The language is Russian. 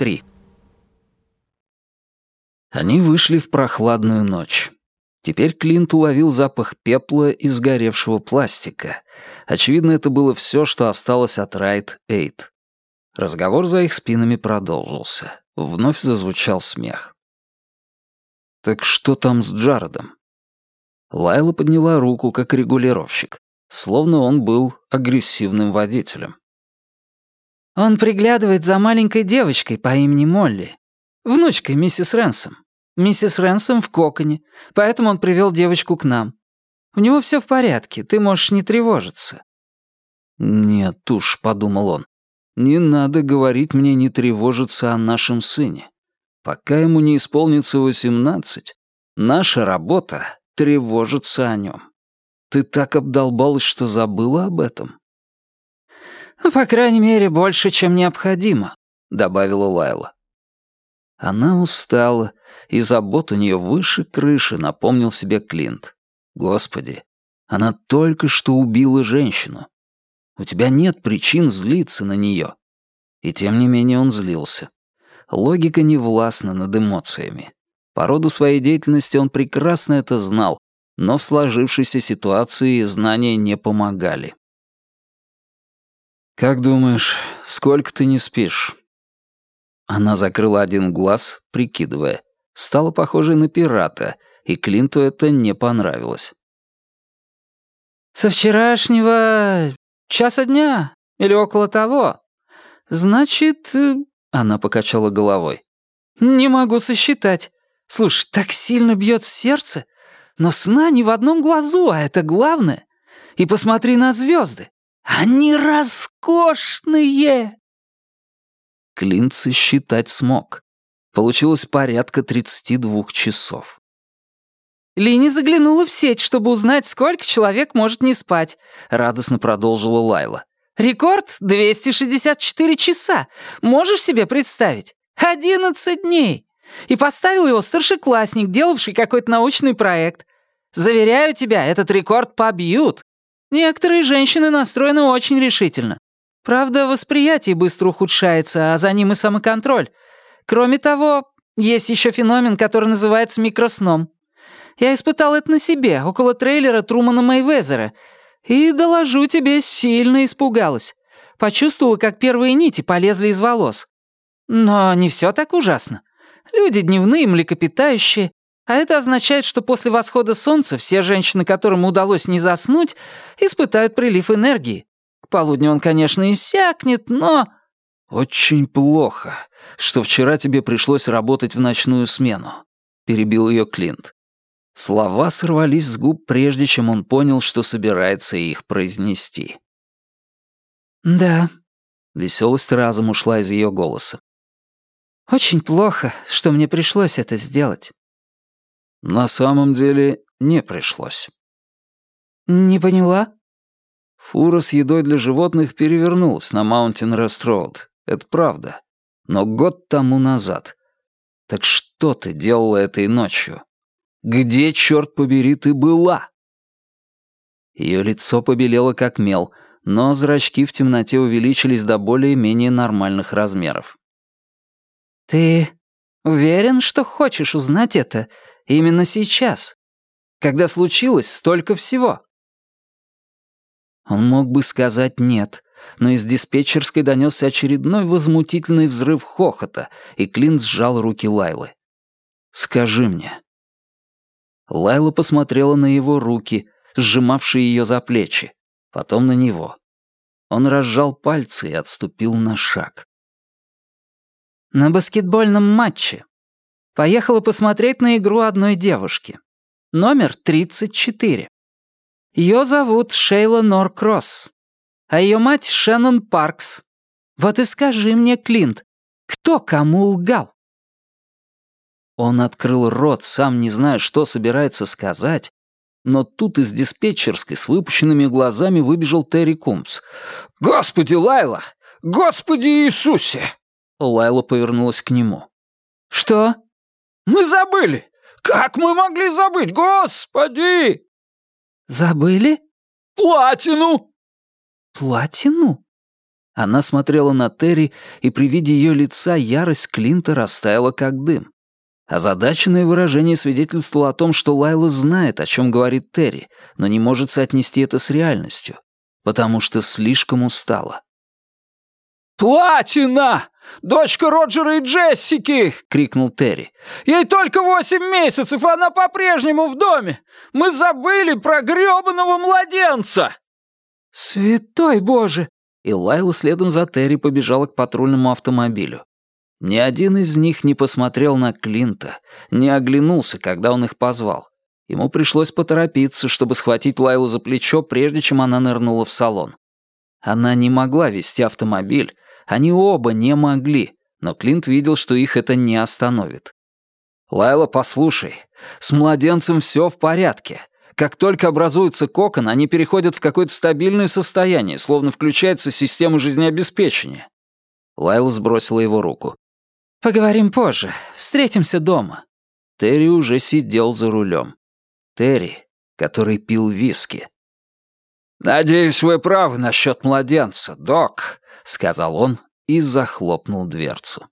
Три. Они вышли в прохладную ночь. Теперь Клинт уловил запах пепла и сгоревшего пластика. Очевидно, это было все, что осталось от Райт Эйт. Разговор за их спинами продолжился. Вновь зазвучал смех. «Так что там с Джаредом?» Лайла подняла руку, как регулировщик, словно он был агрессивным водителем. «Он приглядывает за маленькой девочкой по имени Молли, внучкой миссис Рэнсом. Миссис Рэнсом в коконе, поэтому он привел девочку к нам. У него все в порядке, ты можешь не тревожиться». «Нет уж», — подумал он, — «не надо говорить мне не тревожиться о нашем сыне. Пока ему не исполнится восемнадцать, наша работа — тревожиться о нем. Ты так обдолбалась, что забыла об этом?» «Ну, по крайней мере, больше, чем необходимо», — добавила Лайла. Она устала, и забот у нее выше крыши, напомнил себе Клинт. Господи, она только что убила женщину. У тебя нет причин злиться на нее. И тем не менее он злился. Логика не властна над эмоциями. По роду своей деятельности он прекрасно это знал, но в сложившейся ситуации знания не помогали. «Как думаешь, сколько ты не спишь?» Она закрыла один глаз, прикидывая. Стала похожей на пирата, и Клинту это не понравилось. «Со вчерашнего часа дня или около того. Значит...» э, — она покачала головой. «Не могу сосчитать. Слушай, так сильно бьет сердце. Но сна не в одном глазу, а это главное. И посмотри на звезды. Они роскошные!» Клинт считать смог. Получилось порядка 32 часов. «Лини заглянула в сеть, чтобы узнать, сколько человек может не спать», — радостно продолжила Лайла. «Рекорд — 264 часа. Можешь себе представить? 11 дней. И поставил его старшеклассник, делавший какой-то научный проект. Заверяю тебя, этот рекорд побьют. Некоторые женщины настроены очень решительно. Правда, восприятие быстро ухудшается, а за ним и самоконтроль. Кроме того, есть еще феномен, который называется микросном. Я испытал это на себе, около трейлера Трумана Мэйвезера, и, доложу тебе, сильно испугалась. Почувствовала, как первые нити полезли из волос. Но не все так ужасно. Люди дневные, млекопитающие, а это означает, что после восхода солнца все женщины, которым удалось не заснуть, испытают прилив энергии полудню он, конечно, иссякнет, но...» «Очень плохо, что вчера тебе пришлось работать в ночную смену», — перебил ее Клинт. Слова сорвались с губ, прежде чем он понял, что собирается их произнести. «Да», — веселость разом ушла из ее голоса. «Очень плохо, что мне пришлось это сделать». «На самом деле не пришлось». «Не поняла?» Фура с едой для животных перевернулась на Маунтин Рест Роуд. Это правда. Но год тому назад. Так что ты делала этой ночью? Где, черт побери, ты была? Ее лицо побелело как мел, но зрачки в темноте увеличились до более-менее нормальных размеров. «Ты уверен, что хочешь узнать это именно сейчас, когда случилось столько всего?» Он мог бы сказать «нет», но из диспетчерской донесся очередной возмутительный взрыв хохота, и Клинт сжал руки Лайлы. «Скажи мне». Лайла посмотрела на его руки, сжимавшие ее за плечи, потом на него. Он разжал пальцы и отступил на шаг. «На баскетбольном матче. Поехала посмотреть на игру одной девушки. Номер 34. Ее зовут Шейла Норкросс, а ее мать Шеннон Паркс. Вот и скажи мне, Клинт, кто кому лгал?» Он открыл рот, сам не зная, что собирается сказать, но тут из диспетчерской с выпущенными глазами выбежал Терри Кумс. «Господи, Лайла! Господи Иисусе!» Лайла повернулась к нему. «Что?» «Мы забыли! Как мы могли забыть, господи!» «Забыли?» «Платину!» «Платину?» Она смотрела на Терри, и при виде ее лица ярость Клинта растаяла как дым. Озадаченное выражение свидетельствовало о том, что Лайла знает, о чем говорит Терри, но не может соотнести это с реальностью, потому что слишком устала. «Платина! Дочка Роджера и Джессики!» — крикнул Терри. «Ей только восемь месяцев, и она по-прежнему в доме! Мы забыли про грёбаного младенца!» «Святой Боже!» И Лайла следом за Терри побежала к патрульному автомобилю. Ни один из них не посмотрел на Клинта, не оглянулся, когда он их позвал. Ему пришлось поторопиться, чтобы схватить Лайлу за плечо, прежде чем она нырнула в салон. Она не могла вести автомобиль, они оба не могли, но Клинт видел, что их это не остановит. «Лайла, послушай, с младенцем все в порядке. Как только образуется кокон, они переходят в какое-то стабильное состояние, словно включается система жизнеобеспечения». Лайла сбросила его руку. «Поговорим позже. Встретимся дома». Терри уже сидел за рулем. Терри, который пил виски. «Надеюсь, вы правы насчет младенца, док», — сказал он и захлопнул дверцу.